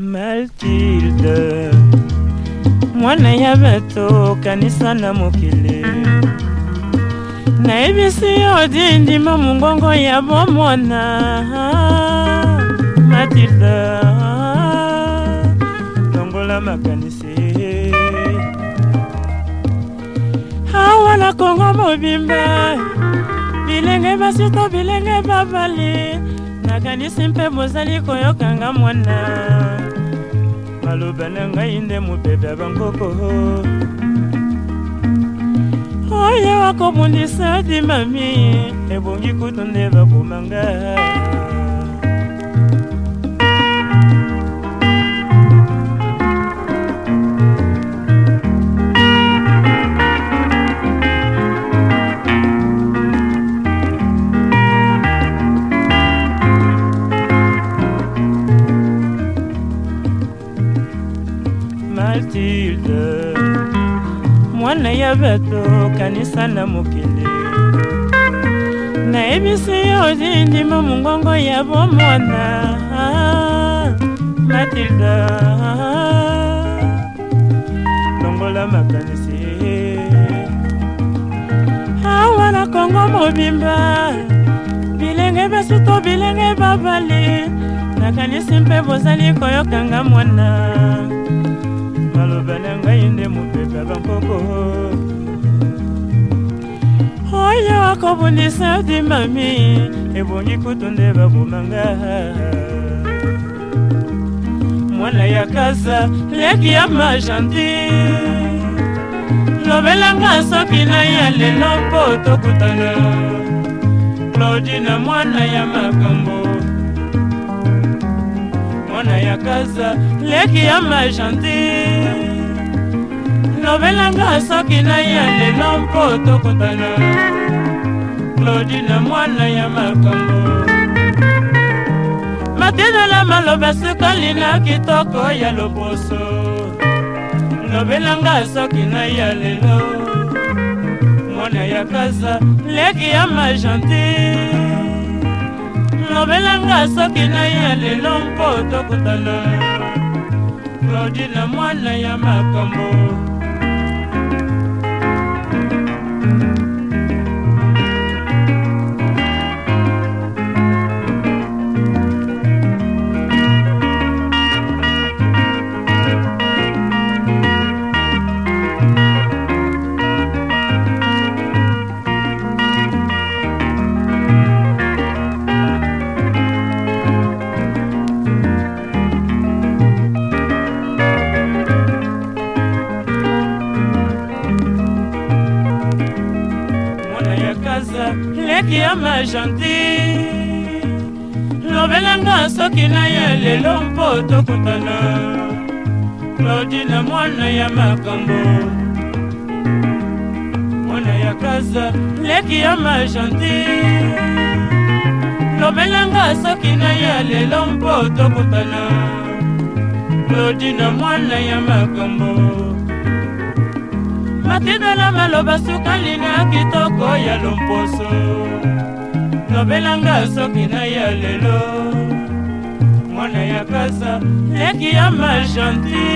maltilde mwana ya bato kanisa na mokili nayebisi yo dindima mongongo ya bomona matilde longola makanisi awa na kongo mobimba bilenge basito bilenge babali nakanisi mpe bozali koyokanga mwana maloba na ngai nde mopepe ya bankoko oyo akobundisa dimami ebongi kutu nde bakomanga matilde mwana ya bato kanisa na mokili nayebisi yo ozindima mongongo ya bomona ah, matilde longola makanisi awa na kongo mobimba bilenge basi to bilenge babali nakanisi mpe bozali koyokanga mwana bene ngai nde mopepela mpoko oyo akobundisa dimami ebongi kutu nde babomanga mwana ya kasa leki ya majanti lobelanga soki na ya lelo mpo tokutana claudina mwana ya makambo mwana ya kasa leki ya majanti lobelanga soki na ya lelo mpo tokutana claudine mwana ya makambo matinela maloba sukali na kitoko ya loboso lobelanga soki na ya lelo mwana ya kaza leki ya majanti lobelanga soki na ya lelo mpo tokutana claudine mwana ya makambo kaza leki ya majanti lobelanga soki na ye lelo mpo tokutana claudine mwana ya makambo mwana ya kaza leki ya majanti lobelanga soki na ye lelo mpo tokutana claudine mwana ya makambo matidala maloba sukali na kito ya lumposo lobelanga soki na ya lelo mwana ya kasa leki ya majanti